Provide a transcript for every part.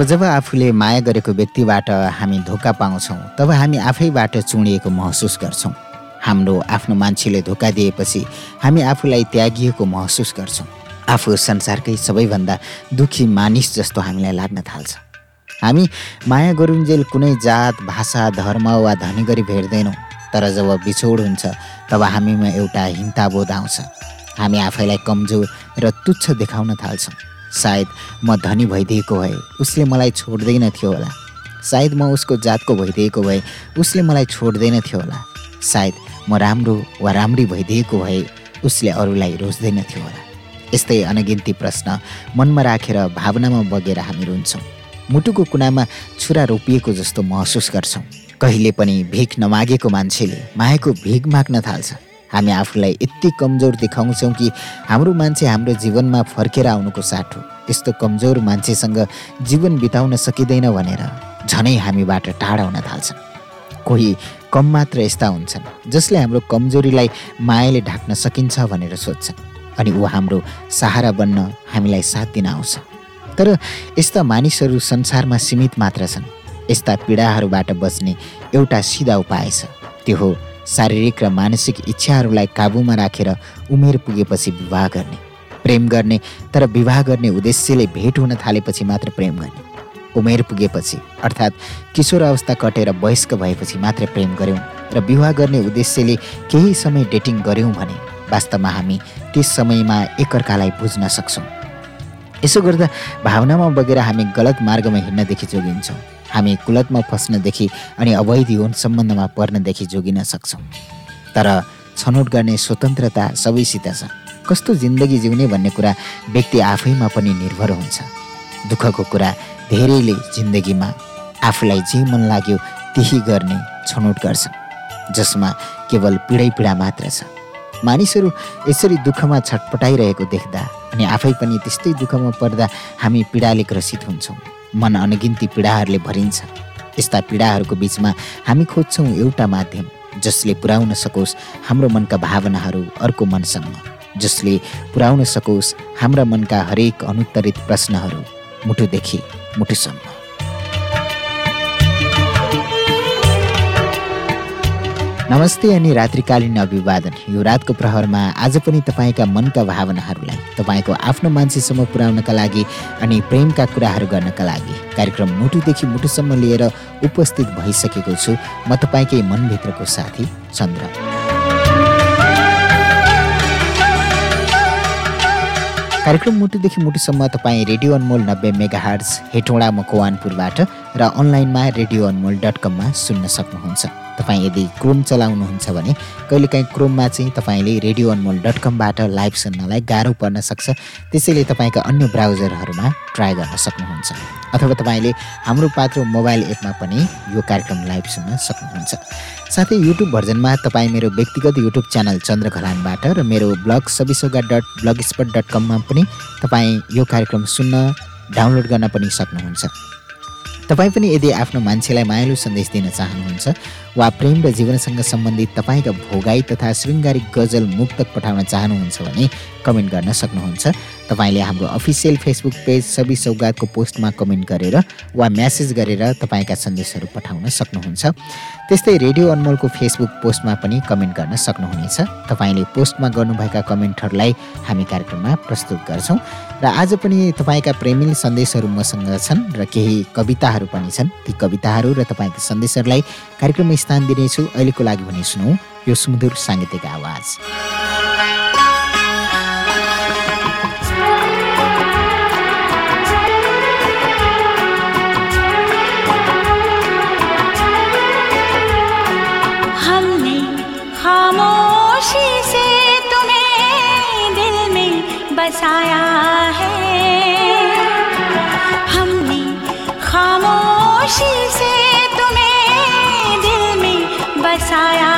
जब जब आफूले माया गरेको व्यक्तिबाट हामी धोका पाउँछौँ तब हामी आफैबाट चुडिएको महसुस गर्छौँ। हाम्रो आफ्नो मान्छेले धोका दिएपछि हामी आफूलाई त्यागिएको महसुस गर्छौँ। आफू संसारकै सबैभन्दा दुखी मानिस जस्तो हामीलाई लाग्न थाल्छ। हामी माया गरुन्जेल कुनै जात भाषा धर्म वा धनी गरी भेट्दैनौँ तर जब बिछोड हुन्छ तब हामीमा एउटा हिंताबोध आउँछ। हामी आफैलाई कमजोर र तुच्छ देखाउन थाल्छौँ। सायद म धनी भइदिएको भए उसले मलाई छोड्दैन थियो होला। सायद म उसको जातको भइदिएको भए उसले मलाई छोड्दैन थियो होला। सायद म राम्रो वा राम्री भइदिएको भए उसले अरूलाई रोज्दैन थियो होला। यस्तै अनगिन्ती प्रश्न मनमा राखेर भावनामा बगेर हामी रुन्छौँ। मुटुको कुनामा छुरा रोपिएको जस्तो महसुस गर्छौँ। कहिले पनि भिख नमागेको मान्छेले मायाको भिख माग्न थाल्छ। हामी आफूलाई यति कमजोर देखाउँछौँ कि हाम्रो मान्छे हाम्रो जीवनमा फर्केर आउनुको साटो। यस्तो कमजोर मान्छेसँग जीवन बिताउन सकिँदैन भनेर झनै हामीबाट टाढा हुन थाल्छन्। कोही कम मात्र यस्ता हुन्छन् जसले हाम्रो कमजोरीलाई मायाले ढाक्न सकिन्छ भनेर सोध्छन् अनि ऊ हाम्रो सहारा बन्न हामीलाई साथ दिन आउँछ। तर यस्ता मानिसहरू संसारमा सीमित मात्र छन् यस्ता पीडाहरूबाट बच्ने एउटा सिधा उपाय छ त्यो हो शारीरिक र मानसिक इच्छाहरूलाई काबुमा राखेर उमेर पुगेपछि विवाह गर्ने प्रेम गर्ने तर विवाह गर्ने उद्देश्यले भेट हुन थालेपछि मात्र प्रेम गर्ने। उमेर पुगेपछि अर्थात् किशोर अवस्था कटेर वयस्क भएपछि मात्र प्रेम गऱ्यौँ र विवाह गर्ने उद्देश्यले केही समय डेटिङ गऱ्यौँ भने वास्तवमा हामी त्यस समयमा एकअर्कालाई बुझ्न सक्छौँ। यसो गर्दा भावनामा बगेर हामी गलत मार्गमा हिँड्नदेखि जोगिन्छौँ। हामी कुलतमा फस्नदेखि अनि अवैध यौन सम्बन्धमा पर्नदेखि जोगिन सक्छौँ। तर छनौट गर्ने स्वतन्त्रता सबैसित छ। कस्तो जिन्दगी जिउने भन्ने कुरा व्यक्ति आफैमा पनि निर्भर हुन्छ। दुःखको कुरा धेरैले जिन्दगीमा आफूलाई जे मन लाग्यो त्यही गर्ने छनौट गर्छन् जसमा केवल पीडै पीडा मात्र छ। मानिसहरू यसरी दुःखमा छटपटाइरहेको देख्दा अनि आफै पनि त्यस्तै दुःखमा पर्दा हामी पीडाले ग्रसित हुन्छौँ। मन अनगिन्ती पीडाहरूले भरिन्छ। यस्ता पीडाहरूको बिचमा हामी खोज्छौँ एउटा माध्यम जसले पुर्याउन सकोस् हाम्रो मनका भावनाहरू अर्को मनसम्म जसले पुर्याउन सकोस् हाम्रा मनका हरेक अनुत्तरित प्रश्नहरू मुटुदेखि मुटुसम्म। नमस्ते अनि रात्रिकालीन अभिवादन। यो रातको प्रहरमा आज पनि तपाईँका मनका भावनाहरूलाई तपाईँको आफ्नो मान्छेसम्म पुर्याउनका लागि अनि प्रेमका कुराहरू गर्नका लागि कार्यक्रम मुटुदेखि मुटुसम्म लिएर उपस्थित भइसकेको छु म तपाईँकै मनभित्रको साथी चन्द्र। कार्यक्रम मुटुदेखि मुटुसम्म तपाईँ रेडियो अनमोल नब्बे मेगा हर्ज हेटौँडा मकवानपुरबाट र अनलाइनमा रेडियो अनमोल डट कममा सुन्न सक्नुहुन्छ। तपाईँ यदि क्रोम चलाउनुहुन्छ भने कहिलेकाहीँ क्रोममा चाहिँ तपाईँले रेडियो अनमोल डट कमबाट लाइभ सुन्नलाई गाह्रो पर्न सक्छ। त्यसैले तपाईँका अन्य ब्राउजरहरूमा ट्राई गर्न सक्नुहुन्छ। अथवा तपाईँले हाम्रो पात्रो मोबाइल एपमा पनि यो कार्यक्रम लाइभ सुन्न सक्नुहुन्छ। साथै युट्युब भर्जनमा तपाईँ मेरो व्यक्तिगत युट्युब च्यानल चन्द्र घलानबाट र मेरो blog Sabisoga dot blog spot dot कममा पनि तपाईँ यो कार्यक्रम सुन्न डाउनलोड गर्न पनि सक्नुहुन्छ। तपाईँ पनि यदि आफ्नो मान्छेलाई मायालु सन्देश दिन चाहनुहुन्छ वा प्रेम र जीवनसँग सम्बन्धित तपाईँका भोगाई तथा शृङ्गारिक गजल मुक्तक पठाउन चाहनुहुन्छ भने कमेन्ट गर्न सक्नुहुन्छ। तपाईँले हाम्रो अफिसियल फेसबुक पेज सबि सौगातको पोस्टमा कमेन्ट गरेर वा म्यासेज गरेर तपाईँका सन्देशहरू पठाउन सक्नुहुन्छ। त्यस्तै रेडियो अनमोलको फेसबुक पोस्टमा पनि कमेन्ट गर्न सक्नुहुनेछ। तपाईँले पोस्टमा गर्नुभएका कमेन्टहरूलाई हामी कार्यक्रममा प्रस्तुत गर्छौँ। र आज पनि तपाईँका प्रेमिल सन्देशहरू मसँग छन् र केही कविताहरू पनि छन्। ती कविताहरू र तपाईँका सन्देशहरूलाई कार्यक्रममा स्थान दिनेछु। अहिलेको लागि भने सुनौ यो सुमधुर साङ्गीतिक आवाज। बसाया है। हमने खामोशी से तुम्हें दिल में बसाया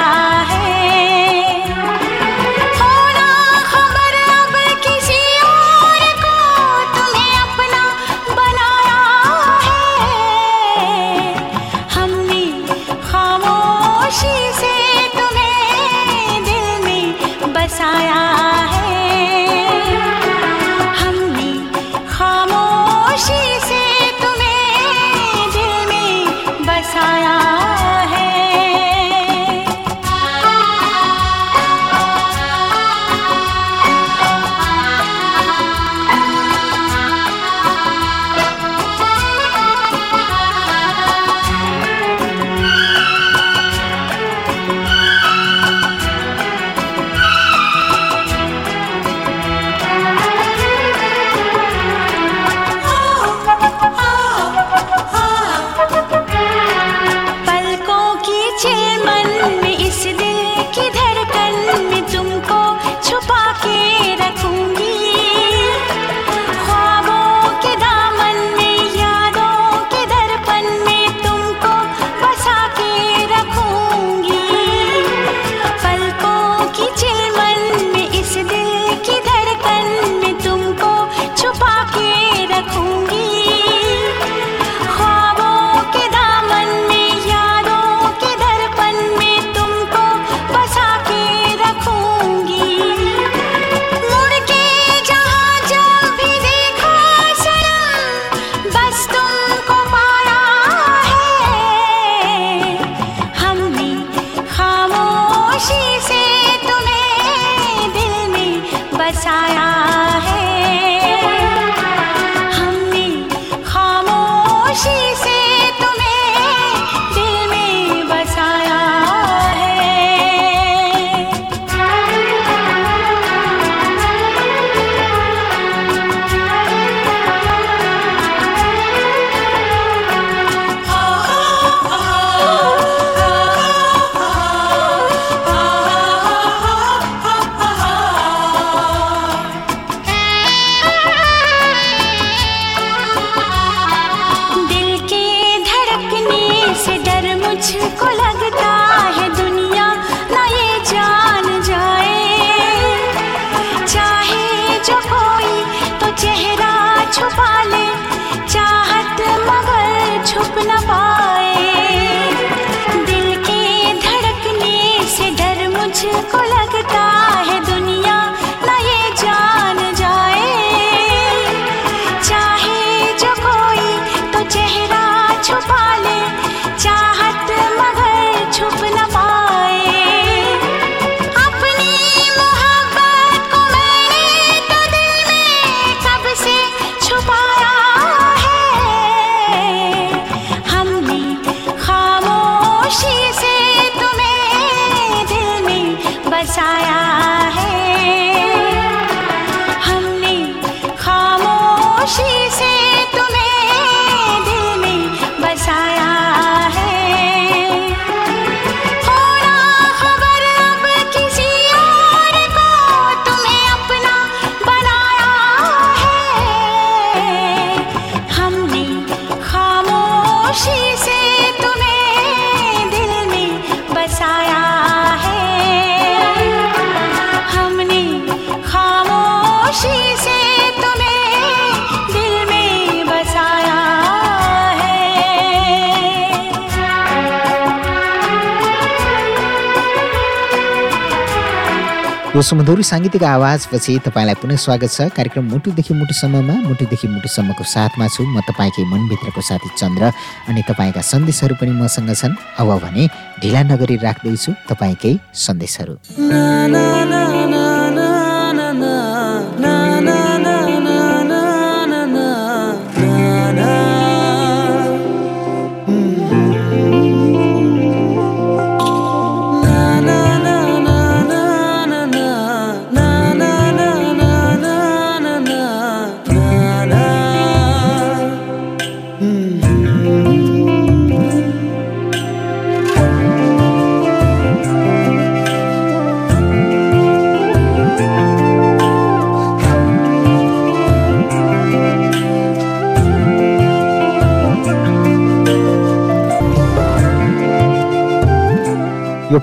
सुमधुर साङ्गीतिक आवाजपछि तपाईँलाई पुनः स्वागत छ। कार्यक्रम मुटुदेखि मुटुसम्ममा मुटुदेखि मुटुसम्मको साथमा छु। म तपाईँकै मनभित्रको साथी चन्द्र अनि तपाईँका सन्देशहरू पनि मसँग छन्। अब भने ढिला नगरी राख्दैछु तपाईँकै सन्देशहरू।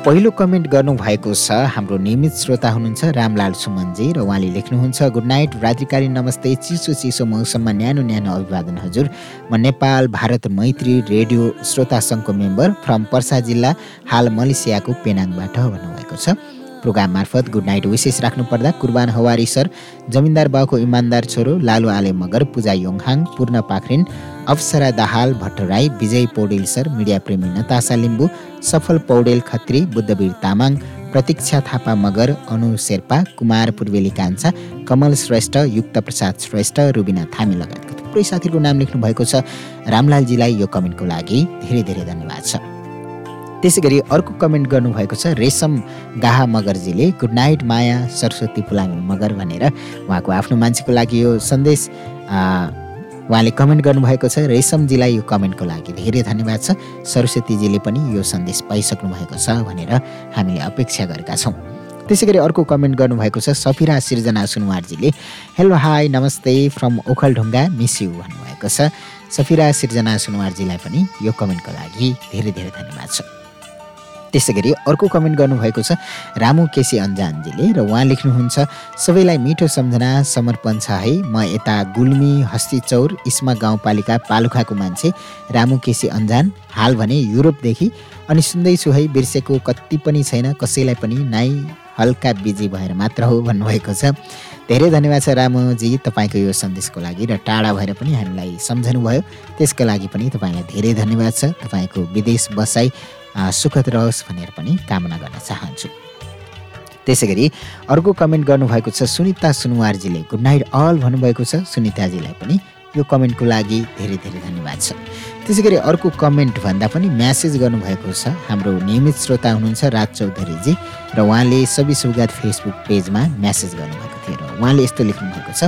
पहिलो कमेन्ट गर्नुभएको छ हाम्रो नियमित श्रोता हुनुहुन्छ रामलाल सुमनजी र उहाँले लेख्नुहुन्छ गुड नाइट रात्रिकालीन नमस्ते चिसो चिसो मौसममा न्यानो न्यानो अभिवादन हजुर। म नेपाल भारत मैत्री रेडियो श्रोता सङ्घको मेम्बर फ्रम पर्सा जिल्ला हाल मलेसियाको पेनाङबाट भन्नुभएको छ। प्रोग्राम मार्फत गुड नाइट विशेष राख्नुपर्दा कुर्बान हवारी सर जमिनदार बाउको इमान्दार छोरो लालु आले मगर पूजा योङहाङ पूर्ण पाखरिन अप्सरा दाहाल भट्टराई विजय पौडेल सर मिडिया प्रेमी नतासा लिम्बू सफल पौडेल खत्री बुद्धवीर तामाङ प्रतीक्षा थापा मगर अनु शेर्पा कुमार पूर्वेली कान्छा कमल श्रेष्ठ युक्त प्रसाद श्रेष्ठ रुबिना थामी लगायतका थुप्रै साथीहरूको नाम लेख्नु भएको छ। रामलालजीलाई यो कमेन्टको लागि धेरै धेरै धन्यवाद छ। त्यसै गरी अर्को कमेन्ट गर्नुभएको छ रेशम गाहा मगरजीले गुड नाइट माया सरस्वती पुलामी मगर भनेर उहाँको आफ्नो मान्छेको लागि यो सन्देश उहाँले कमेन्ट गर्नुभएको छ। रेशमजीलाई यो कमेन्टको लागि धेरै धन्यवाद छ। सरस्वतीजीले पनि यो सन्देश पाइसक्नु भएको छ भनेर हामीले अपेक्षा गरेका छौँ। त्यसै गरी अर्को कमेन्ट गर्नुभएको छ। सफिरा सिर्जना सुनवारजीले हेलो हाई नमस्ते फ्रम ओखलढुङ्गा मिस यु भन्नुभएको छ। सफिरा सिर्जना सुनवारजीलाई पनि यो कमेन्टको लागि धेरै धेरै धन्यवाद छ। त्यसै गरी अर्को कमेन्ट गर्नुभएको छ रामु केसी अन्जानजीले र उहाँ लेख्नुहुन्छ सबैलाई मिठो सम्झना समर्पण छ है। म यता गुल्मी हस्तिचौर इस्मा गाउँपालिका पालुखाको मान्छे रामु केसी अन्जान। हाल भने युरोपदेखि अनि सुन्दैछु है। बिर्सेको कति पनि छैन कसैलाई पनि नाइ हल्का बिजी भएर मात्र हो भन्नुभएको छ। धेरै धन्यवाद छ रामुजी तपाईँको यो सन्देशको लागि र टाढा भएर पनि हामीलाई सम्झनुभयो। त्यसको लागि पनि तपाईँलाई धेरै धन्यवाद छ। तपाईँको विदेश बसाइ सुखद रहोस् भनेर पनि कामना गर्न चाहन्छु। त्यसै गरी अर्को कमेन्ट गर्नुभएको छ सुनिता सुनवारजीले गुड नाइट अल भन्नुभएको छ सुनिताजीलाई पनि यो कमेन्टको लागि धेरै धेरै धन्यवाद छ। त्यसै गरी अर्को कमेन्ट भन्दा पनि म्यासेज गर्नुभएको छ हाम्रो नियमित श्रोता हुनुहुन्छ राज चौधरीजी र उहाँले सबै सुगात फेसबुक पेजमा म्यासेज गर्नुभएको थियो र उहाँले यस्तो लेख्नुभएको छ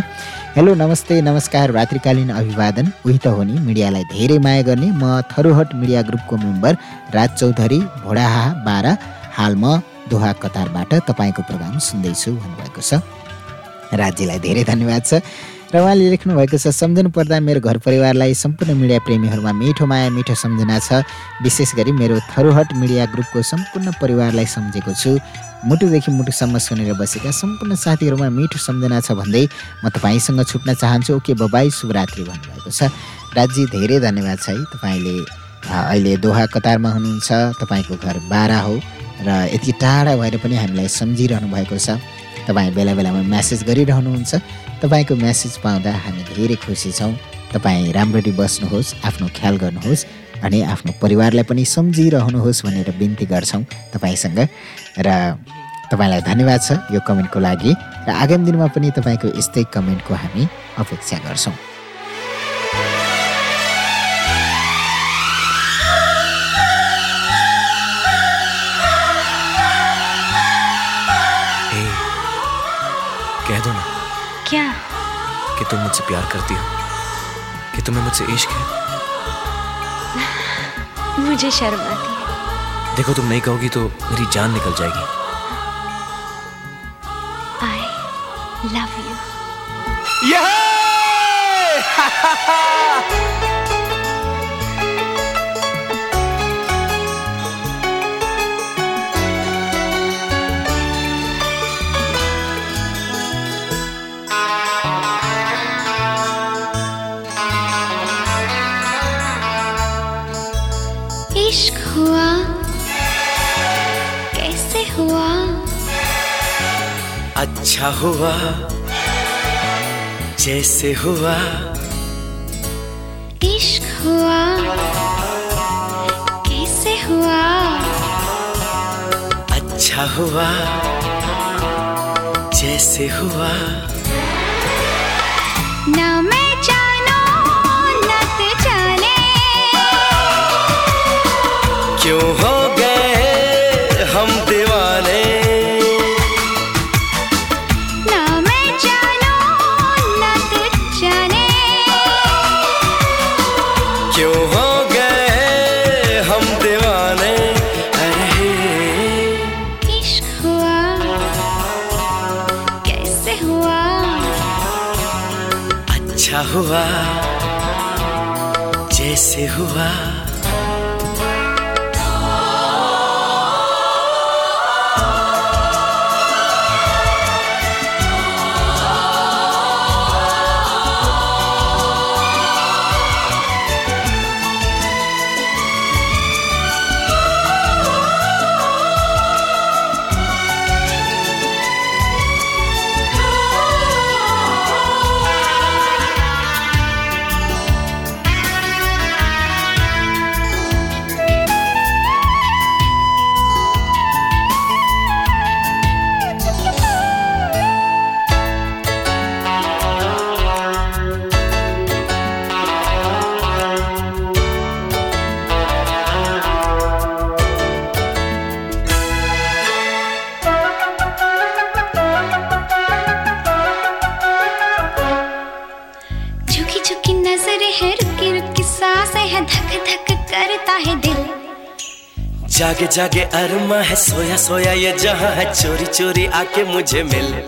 हेलो नमस्ते नमस्कार रात्रिकालीन अभिवादन। उही त हो नि मिडियालाई धेरै माया गर्ने म थरुहट मिडिया ग्रुपको मेम्बर राज चौधरी भोडाहा बाह्र हाल म दोहा कतारबाट तपाईँको प्रोग्राम सुन्दैछु भन्नुभएको छ। राज्यलाई धेरै धन्यवाद छ। र उहाँले लेख्नु भएको छ सम्झनु पर्दा मेरो घर परिवारलाई सम्पूर्ण मिडिया प्रेमीहरूमा मिठो माया मिठो सम्झना छ। विशेष गरी मेरो थरुहट मिडिया ग्रुपको सम्पूर्ण परिवारलाई सम्झेको छु। मुटुदेखि मुटुसम्म सुनेर बसेका सम्पूर्ण साथीहरूमा मिठो सम्झना छ भन्दै म तपाईँसँग छुट्न चाहन्छु। ओके बबाई शुभरात्रि भन्नुभएको छ। राज्य धेरै धन्यवाद छ है। तपाईँले अहिले दोहा कतारमा हुनुहुन्छ। तपाईँको घर बाह्र हो र यति टाढा भएर पनि हामीलाई सम्झिरहनु भएको छ। तपाईँ बेला बेलामा म्यासेज गरिरहनुहुन्छ। तपाईँको म्यासेज पाउँदा हामी धेरै खुसी छौँ। तपाईँ राम्ररी बस्नुहोस् आफ्नो ख्याल गर्नुहोस्। अनि आफ्नो परिवारलाई पनि सम्झिरहनुहोस् भनेर बिन्ती गर्छौँ तपाईँसँग। र तपाईँलाई धन्यवाद छ यो कमेन्टको लागि। र आगामी दिनमा पनि तपाईँको यस्तै कमेन्टको हामी अपेक्षा गर्छौँ। कह दो ना। क्या? कि तुम मुझसे प्यार करती हो? कि तुम्हें मुझसे इश्क है? मुझे शर्म आती है। देखो तुम नहीं कहोगी तो मेरी जान निकल जाएगी। आई लव यू इश्क अच्छा हुआ? जैसे हुआ? इश्क हुआ। कैसे हुआ? अच्छा हुआ। जैसे हुआ। हुआ जैसे हुआ। जागे जागे अरमा है सोया सोया ये जहाँ है चोरी चोरी आके मुझे मिले।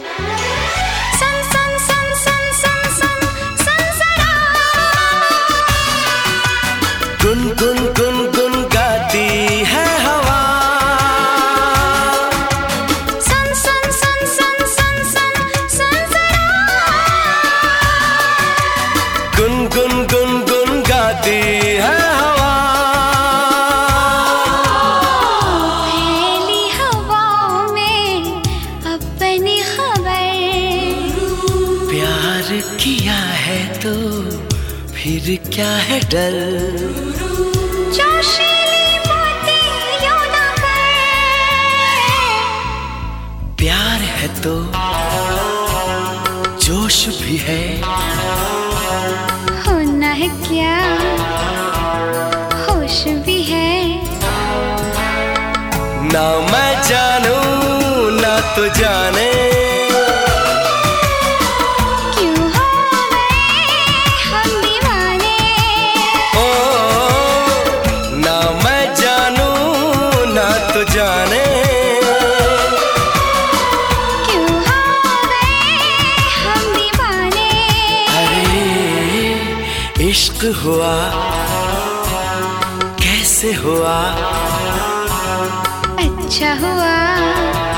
कैसे हुआ। अच्छा हुआ।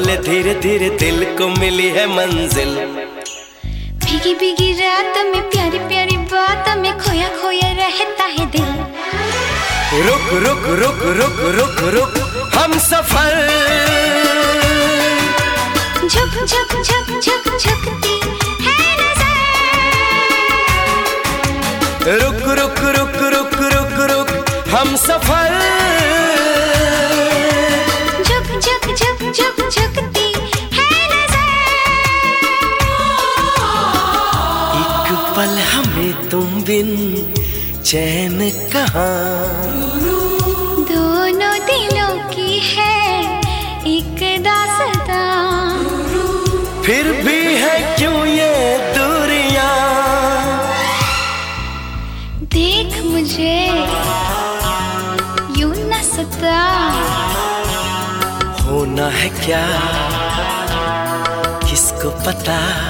संभाले धीरे धीरे दिल को मिली है मंजिल भीगी भीगी रात में प्यारी प्यारी बात में खोया खोया रहता है दिल रुक रुक रुक रुक रुक रुक हम सफ़र झुक झुक झुक झुक झुकती है नज़र रुक रुक रुक रुक रुक रुक हम सफ़र बिन चैन कहाँ? दोनों दिलों की है एक दासता। फिर भी है क्यों ये दूरिया? देख मुझे यूँ न सता। होना है क्या? किसको पता?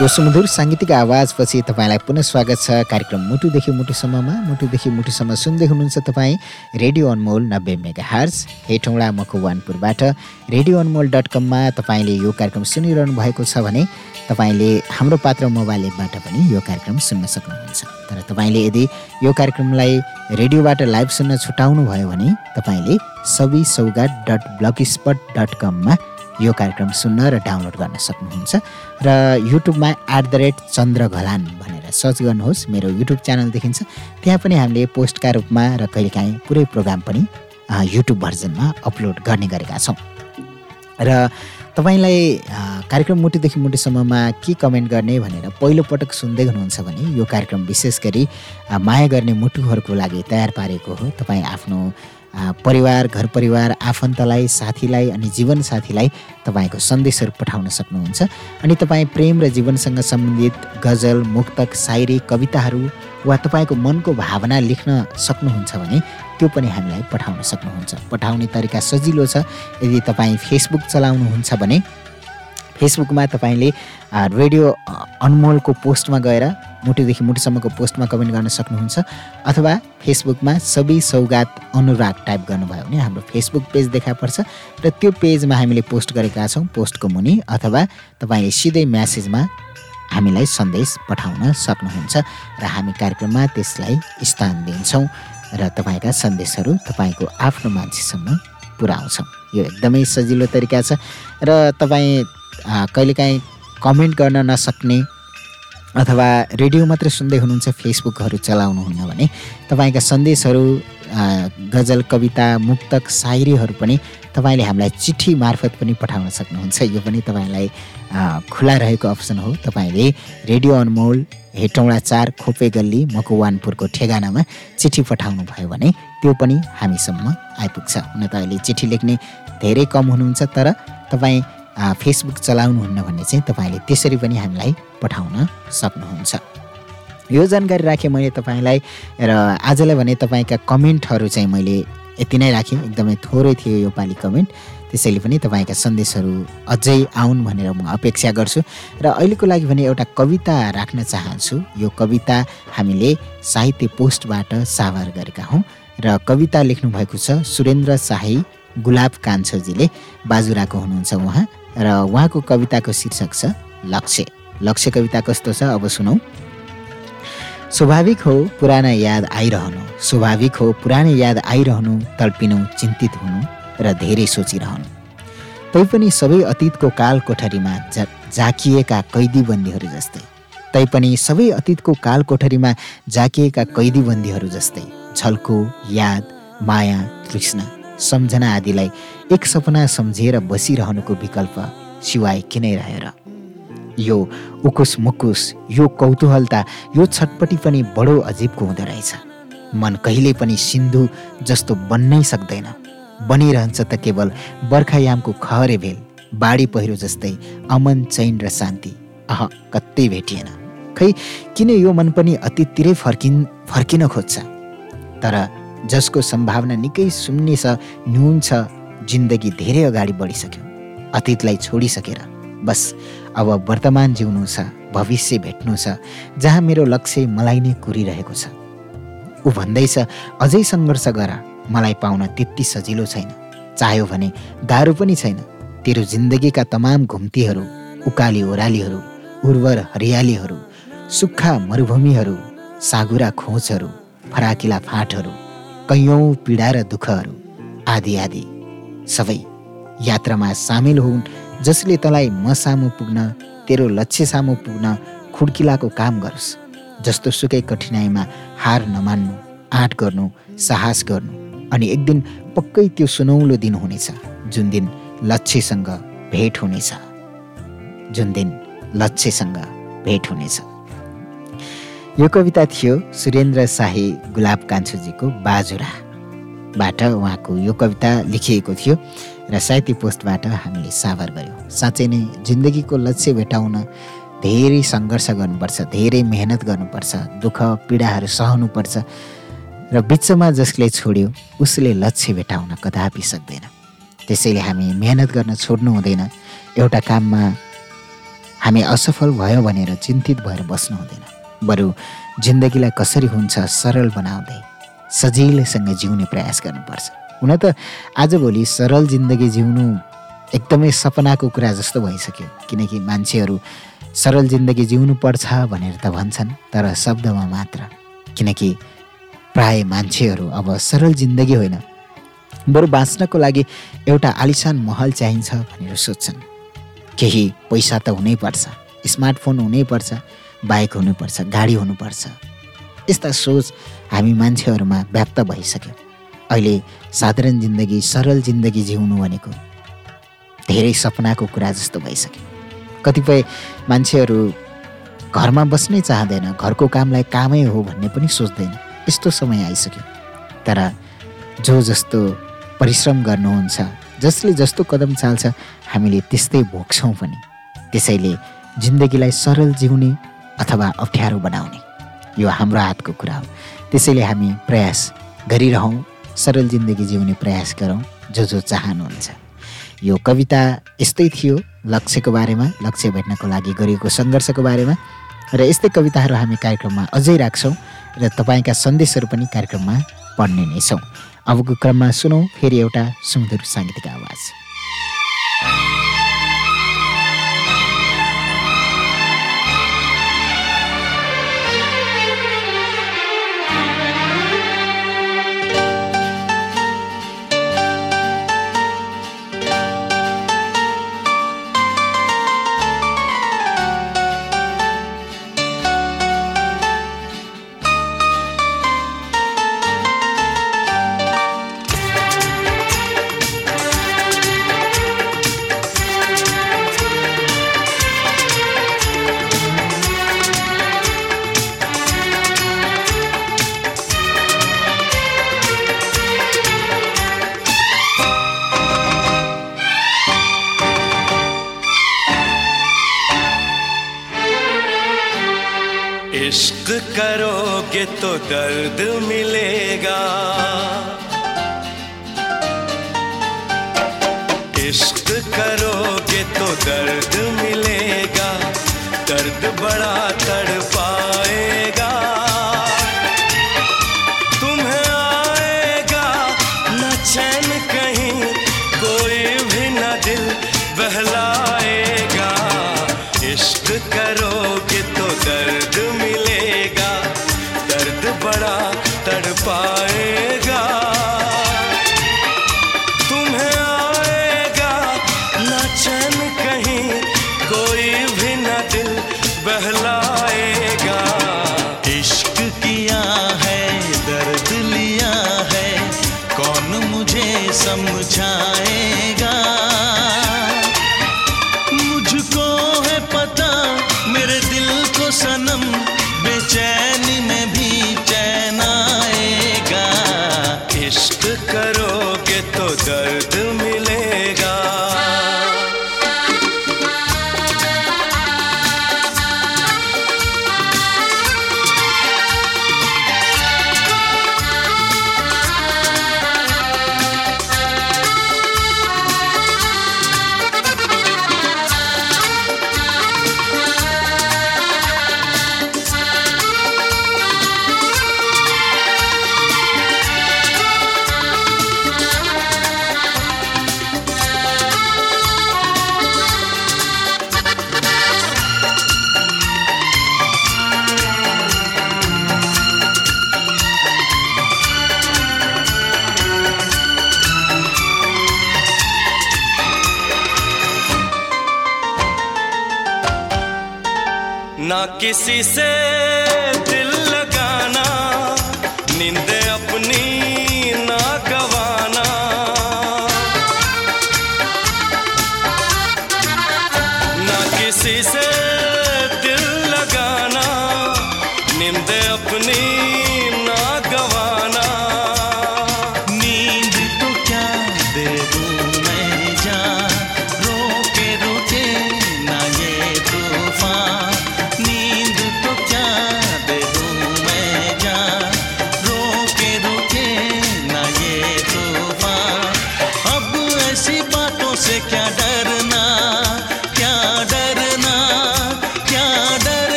यो सुमधुर साङ्गीतिक आवाजपछि तपाईँलाई पुनः स्वागत छ। कार्यक्रम मुटुदेखि मुटुसम्ममा मुटुदेखि मुटुसम्म सुन्दै हुनुहुन्छ तपाईँ रेडियो अनमोल नब्बे मेगा हार्स हेटौँडा मकवानपुरबाट। रेडियो अनमोल डट कममा तपाईँले यो कार्यक्रम सुनिरहनु भएको छ भने तपाईँले हाम्रो पात्र मोबाइल एपबाट पनि यो कार्यक्रम सुन्न सक्नुहुन्छ। तर तपाईँले यदि यो कार्यक्रमलाई रेडियोबाट लाइभ सुन्न छुटाउनु भयो भने तपाईँले सबि Saugat dot blogspot dot कममा यो कार्यक्रम सुन्न र डाउनलोड गर्न सक्नुहुन्छ र युट्युबमा at the rate Chandra Ghalan भनेर सर्च गर्नुहोस्। मेरो युट्युब च्यानल देखिन्छ। त्यहाँ पनि हामीले पोस्टका रूपमा र कहिलेकाहीँ पुरै प्रोग्राम पनि युट्युब भर्जनमा अपलोड गर्ने गरेका छौँ। र तपाईँलाई कार्यक्रम मुटुदेखि मुटुसम्ममा के कमेन्ट गर्ने भनेर पहिलोपटक सुन्दै हुनुहुन्छ भने यो कार्यक्रम विशेष गरी माया गर्ने मुटुहरूको लागि तयार पारेको हो। तपाईँ आफ्नो परिवार घर परिवार आफन्तलाई साथीलाई अनि जीवनसाथीलाई तपाईँको सन्देशहरू पठाउन सक्नुहुन्छ। अनि तपाईँ प्रेम र जीवनसँग सम्बन्धित गजल मुक्तक सायरी कविताहरू वा तपाईँको मनको भावना लेख्न सक्नुहुन्छ भने त्यो पनि हामीलाई पठाउन सक्नुहुन्छ। पठाउने तरिका सजिलो छ। यदि तपाईँ फेसबुक चलाउनुहुन्छ भने फेसबुकमा तपाईँले रेडियो अनमोलको पोस्टमा गएर मुटुदेखि मुटुसम्मको पोस्टमा कमेन्ट गर्न सक्नुहुन्छ अथवा फेसबुकमा सबै सौगात अनुराग टाइप गर्नुभयो भने हाम्रो फेसबुक पेज देखा पर्छ र त्यो पेजमा हामीले पोस्ट गरेका छौँ पोस्टको मुनि अथवा तपाईँले सिधै म्यासेजमा हामीलाई सन्देश पठाउन सक्नुहुन्छ र हामी कार्यक्रममा त्यसलाई स्थान दिन्छौँ र तपाईँका सन्देशहरू तपाईँको आफ्नो मान्छेसम्म पुऱ्याउँछौँ। यो एकदमै सजिलो तरिका छ। र तपाईँ कहिलेकाहीँ कमेन्ट गर्न नसक्ने अथवा रेडियो मात्र सुन्दै हुनुहुन्छ फेसबुकहरू चलाउनुहुन्न भने तपाईँका सन्देशहरू गजल कविता मुक्तक सायरीहरू पनि तपाईँले हामीलाई चिठी मार्फत पनि पठाउन सक्नुहुन्छ। यो पनि तपाईँलाई खुला रहेको अप्सन हो। तपाईँले रेडियो अनमोल हेटौँडा चार खोपे गल्ली मकुवानपुरको ठेगानामा चिठी पठाउनु भयो भने त्यो पनि हामीसम्म आइपुग्छ। हुन त अहिले चिठी लेख्ने धेरै कम हुनुहुन्छ तर तपाईँ फेसबुक चलाउनुहुन्न भने चाहिँ तपाईँले त्यसरी पनि हामीलाई पठाउन सक्नुहुन्छ। यो जानकारी राखेँ मैले तपाईँलाई र आजलाई भने तपाईँका कमेन्टहरू चाहिँ मैले यति नै राखेँ। एकदमै थोरै थियो यो पालि कमेन्ट। त्यसैले पनि तपाईँका सन्देशहरू अझै आउन् भनेर म अपेक्षा गर्छु। र अहिलेको लागि भने एउटा कविता राख्न चाहन्छु। यो कविता हामीले साहित्य पोस्टबाट साभार गरेका हौँ। र कविता लेख्नु भएको छ सुरेन्द्र शाही गुलाब कान्छोजीले बाजुराको हुनुहुन्छ उहाँ र उहाँको कविताको शीर्षक छ लक्ष्य। लक्ष्य कविता कस्तो छ अब सुनौ। स्वाभाविक हो पुराना याद आइरहनु। स्वाभाविक हो पुरानो याद आइरहनु तल्पिनु चिन्तित हुनु र धेरै सोचिरहनु। तैपनि सबै अतीतको काल कोठरीमा जा झाकिएका कैदीबन्दीहरू जस्तै। तैपनि सबै अतीतको काल कोठरीमा झाकिएका कैदीबन्दीहरू जस्तै झल्को याद माया तृष्णा सम्झना आदिलाई एक सपना सम्झेर बसिरहनुको विकल्प सिवाय किनै रहेर। यो उकुस मुकुस यो कौतूहलता यो छटपटी पनि बडो अजिबको हुँदो रहेछ। मन कहिले पनि सिन्धु जस्तो बन्नै सक्दैन। बनिरहन्छ त केवल बर्खायामको खहरे भेल बाढी पहिरो जस्तै अमन चैन र शान्ति। अह कतै भेटिएन। खै किन यो मन पनि अतीततिरै फर्किन फर्किन खोज्छ? तर जसको सम्भावना निकै शून्य छ न्यून छ जिन्दगी धेरै अगाडि बढिसक्यो। अतीतलाई छोडिसकेर। बस अब वर्तमान जिउनु छ भविष्य भेट्नु छ जहाँ मेरो लक्ष्य मलाई नै कुरिरहेको छ। ऊ भन्दैछ अझै सङ्घर्ष गर। मलाई पाउन त्यति सजिलो छैन। चाह्यो भने गाह्रो पनि छैन। तेरो जिन्दगीका तमाम घुम्तीहरू उकाली ओह्रालीहरू उर्वर हरियालीहरू सुक्खा मरुभूमिहरू सागुरा खोजहरू फराकिला फाँटहरू कैयौँ पीडा र दुःखहरू आदि आदि। सबै यात्रामा सामेल हुन् जसले तँलाई म सामु पुग्न तेरो लक्ष्य सामु पुग्न खुड्किलाको काम गरोस् जस्तो सुकै कठिनाइमा हार नमान्नु आँट गर्नु साहस गर्नु। अनि एक दिन पक्कै त्यो सुनौलो दिन हुनेछ जुन दिन लक्ष्यसँग भेट हुनेछ। जुन दिन लक्ष्यसँग भेट हुनेछ। यो कविता थियो सुरेन्द्र शाही गुलाब कान्छुजीको बाजुराबाट उहाँको यो कविता लेखिएको थियो र साहित्य पोस्टबाट हामीले साभार गऱ्यौँ साँच्चै नै जिन्दगीको लक्ष्य भेटाउन धेरै सङ्घर्ष गर्नुपर्छ धेरै मेहनत गर्नुपर्छ दुःख पीडाहरू सहनुपर्छ र बिचमा जसले छोड्यो उसले लक्ष्य भेटाउन कदापि सक्दैन। त्यसैले हामी मेहनत गर्न छोड्नु हुँदैन एउटा काममा हामी असफल भयो भनेर चिन्तित भएर बस्नु हुँदैन। बरु जिन्दगीलाई कसरी हुन्छ सरल बनाउँदै सजिलैसँग जिउने प्रयास गर्नुपर्छ। हुन त आजभोलि सरल जिन्दगी जिउनु एकदमै सपनाको कुरा जस्तो भइसक्यो किनकि मान्छेहरू सरल जिन्दगी जिउनु पर्छ भनेर त भन्छन् तर शब्दमा मात्र। किनकि प्राय मान्छेहरू अब सरल जिन्दगी होइन। बरु बाँच्नको लागि एउटा आलिसान महल चाहिन्छ भनेर सोध्छन्। केही पैसा त हुनैपर्छ स्मार्टफोन हुनैपर्छ बाइक हुनुपर्छ गाडी हुनुपर्छ। यस्ता सोच हामी मान्छेहरूमा व्याप्त भइसक्यो। अहिले साधारण जिन्दगी सरल जिन्दगी जिउनु भनेको धेरै सपनाको कुरा जस्तो भइसक्यो। कतिपय मान्छेहरू घरमा बस्नै चाहँदैन घरको कामलाई कामै हो भन्ने पनि सोच्दैन। यस्तो समय आइसक्यो। तर जो जस्तो परिश्रम गर्नुहुन्छ जसले जस्तो कदम चाल्छ हामीले त्यस्तै भोग्छौँ पनि। त्यसैले जिन्दगीलाई सरल जिउने अथवा अप्ठ्यारो बनाउने। यो हाम्रो हातको कुरा हो। त्यसैले हामी प्रयास गरिरहौँ सरल जिन्दगी जिउने प्रयास गरौँ जो जो चाहनुहुन्छ। यो कविता यस्तै थियो लक्ष्यको बारेमा लक्ष्य भेट्नको लागि गरिएको सङ्घर्षको बारेमा र यस्तै कविताहरू हामी कार्यक्रममा अझै राख्छौँ र तपाईँका सन्देशहरू पनि कार्यक्रममा पढ्ने नै छौँ। अबको क्रममा सुनौँ फेरि एउटा सुमधुर साङ्गीतिक आवाज। किसी से दिल लगाना नींद अपनी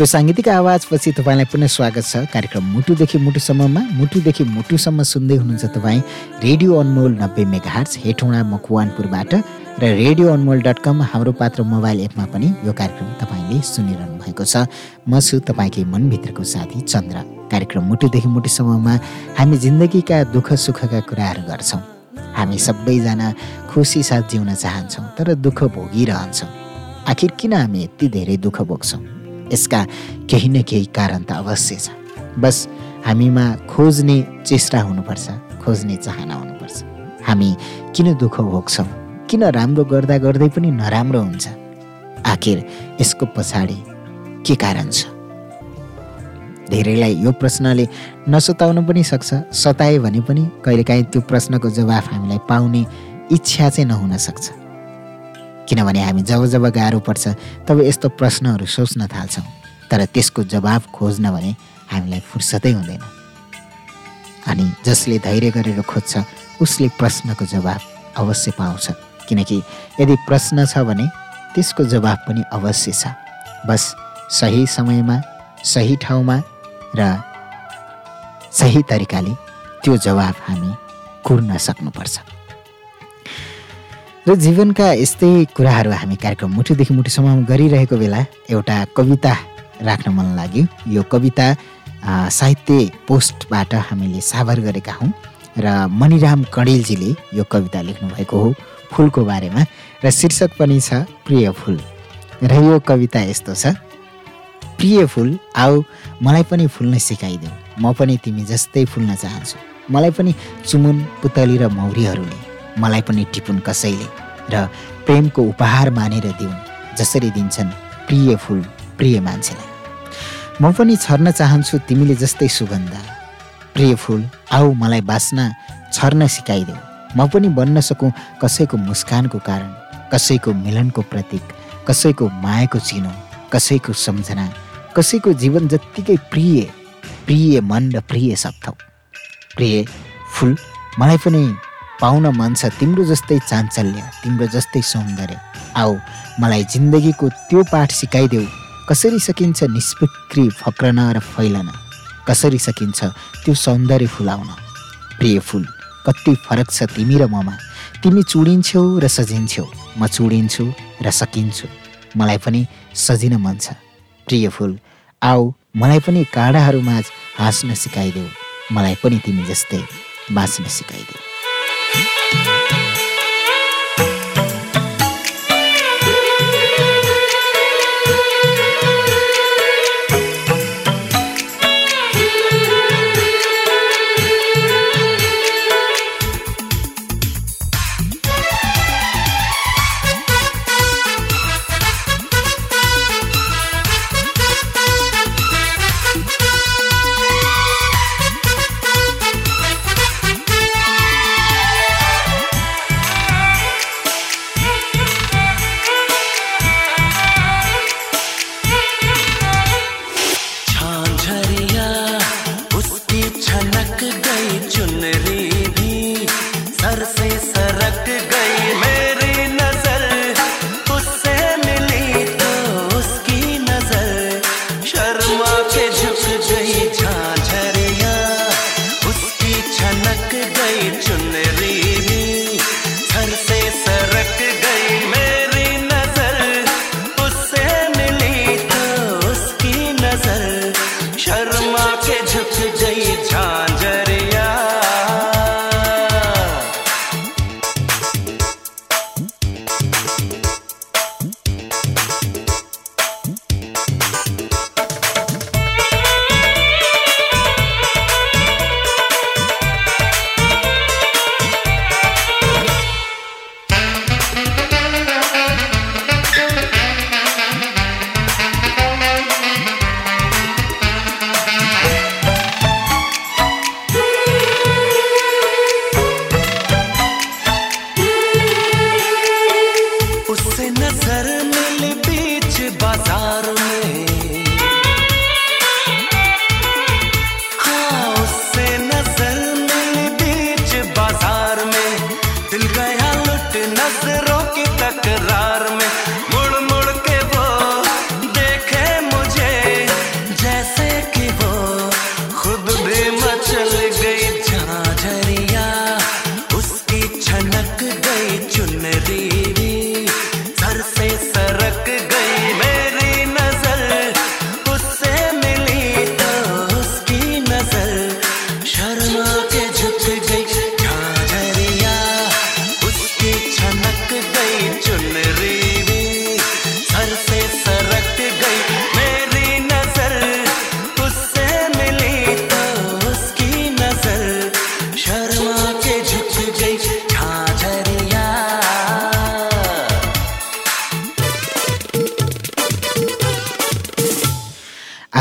यो साङ्गीतिक आवाजपछि तपाईँलाई पुनः स्वागत छ। कार्यक्रम मुटुदेखि मुटुसम्ममा मुटुदेखि मुटुसम्म सुन्दै हुनुहुन्छ तपाईँ रेडियो अनमोल नब्बे मेगाहर्स हेटौँडा मकवानपुरबाट र रेडियो अनमोल डट कम हाम्रो पात्र मोबाइल एपमा पनि यो कार्यक्रम तपाईँले सुनिरहनु भएको छ। म छु तपाईँकै मनभित्रको साथी चन्द्र। कार्यक्रम मुटुदेखि मुटुसम्ममा हामी जिन्दगीका दुःख सुखका कुराहरू गर्छौँ। हामी सबैजना खुसी साथ जिउन चाहन्छौँ तर दुःख भोगिरहन्छौँ। आखिर किन हामी यति धेरै दुःख भोग्छौँ? यसका केही न केही कारण त अवश्य छ। बस हामीमा खोज्ने चेष्टा हुनुपर्छ खोज्ने चाहना हुनुपर्छ। हामी किन दुःख भोग्छौँ किन राम्रो गर्दा गर्दै पनि नराम्रो हुन्छ? आखिर यसको पछाडि के कारण छ? धेरैलाई यो प्रश्नले नसताउन पनि सक्छ सताए भने पनि कहिलेकाहीँ त्यो प्रश्नको जवाफ हामीलाई पाउने इच्छा चाहिँ नहुन सक्छ। किनभने हामी जब जब गाह्रो पर्छ तब यस्तो प्रश्नहरू सोच्न थाल्छौँ। तर त्यसको जवाब खोज्न भने हामीलाई फुर्सदै हुँदैन। अनि जसले धैर्य गरेर खोज्छ उसले प्रश्नको जवाब अवश्य पाउँछ। किनकि यदि प्रश्न छ भने त्यसको जवाब पनि अवश्य छ। बस सही समयमा सही ठाउँमा र सही तरिकाले त्यो जवाब हामी कुर्न सक्नुपर्छ। र जीवनका यस्तै कुराहरू हामी कार्यक्रम मुठुदेखि मुठुसम्म गरिरहेको बेला एउटा कविता राख्न मन लाग्यो। यो कविता साहित्य पोस्टबाट हामीले साभर गरेका हौँ र मणिराम कणेलजीले यो कविता लेख्नुभएको हो फुलको बारेमा र शीर्षक पनि छ प्रिय फुल। र यो कविता यस्तो छ प्रिय फुल आऊ मलाई पनि फुल्न सिकाइदेऊ। म पनि तिमी जस्तै फुल्न चाहन्छु। मलाई पनि चुमुन पुतली र मौरीहरूले मलाई पनि टिपुन कसैले र प्रेमको उपहार मानेर दिउन् जसरी दिन्छन् प्रिय फुल प्रिय मान्छेलाई। म पनि छर्न चाहन्छु तिमीले जस्तै सुगन्ध। प्रिय फुल आऊ मलाई बाँच्न छर्न सिकाइदेऊ। म पनि बन्न सकौँ कसैको मुस्कानको कारण कसैको मिलनको प्रतीक कसैको मायाको चिनो कसैको सम्झना कसैको जीवन जत्तिकै प्रिय प्रिय मन र प्रिय शब्द। प्रिय फुल मलाई पनि पाउन मन छ तिम्रो जस्तै चाञ्चल्य तिम्रो जस्तै सौन्दर्य। आऊ मलाई जिन्दगीको त्यो पाठ सिकाइदेऊ। कसरी सकिन्छ निष्पिक्री फक्रन र फैलन? कसरी सकिन्छ त्यो सौन्दर्य फुलाउन? प्रिय फुल कति फरक छ तिमी र ममा। तिमी चुडिन्छौ र सजिन्छौ। म चुडिन्छु र सकिन्छु। मलाई पनि सजिन मन छ। प्रिय फुल आऊ मलाई पनि काँडाहरूमाझ हाँस्न सिकाइदेऊ। मलाई पनि तिमी जस्तै बाँच्न सिकाइदेऊ। Música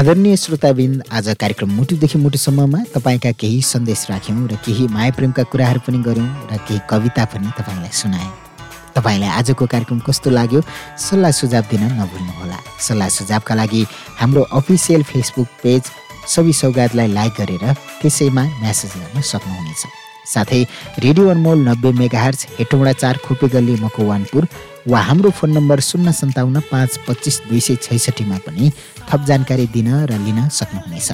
आदरणीय श्रोताबिन्द आज कार्यक्रम मुटुदेखि मुटुसम्ममा तपाईँका केही सन्देश राख्यौँ र केही माया प्रेमका कुराहरू पनि गऱ्यौँ र केही कविता पनि तपाईँलाई सुनायौँ। तपाईँलाई आजको कार्यक्रम कस्तो लाग्यो सल्लाह सुझाव दिन नभुल्नुहोला। सल्लाह सुझावका लागि हाम्रो अफिसियल फेसबुक पेज सबै सौगातलाई लाइक गरेर त्यसैमा म्यासेज गर्न सक्नुहुनेछ। साथै रेडियो अनमोल नब्बे मेगाहर्च हेटौँडा चार खोपे गल्ली मकवानपुर वा हाम्रो फोन नम्बर शून्य सन्ताउन्न पाँच पच्चिस दुई सय छैसठीमा पनि थप जानकारी दिन र लिन सक्नुहुनेछ।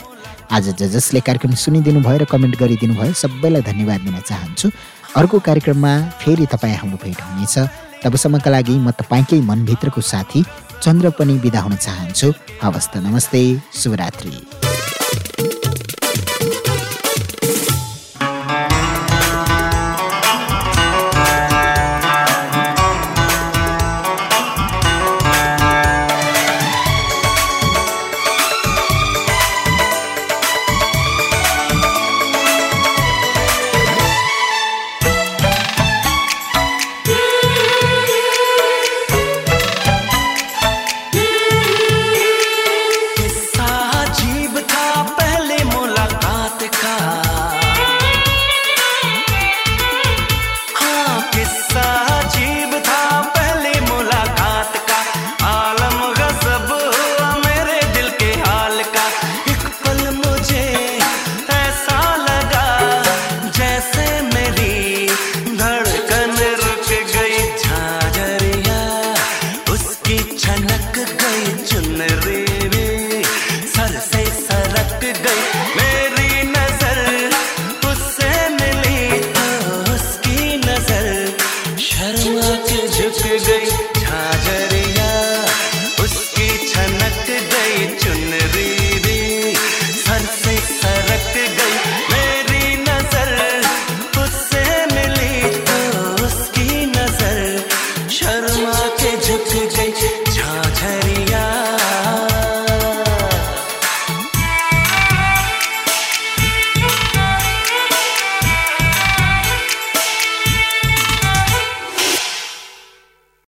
आज ज जसले कार्यक्रम सुनिदिनु भयो र कमेन्ट गरिदिनु भयो सबैलाई धन्यवाद दिन चाहन्छु। अर्को कार्यक्रममा फेरि तपाईँ हाम्रो भेट हुनेछ। तबसम्मका लागि म तपाईँकै मनभित्रको साथी चन्द्र पनि बिदा हुन चाहन्छु। हवस् त नमस्ते शुभरात्रि।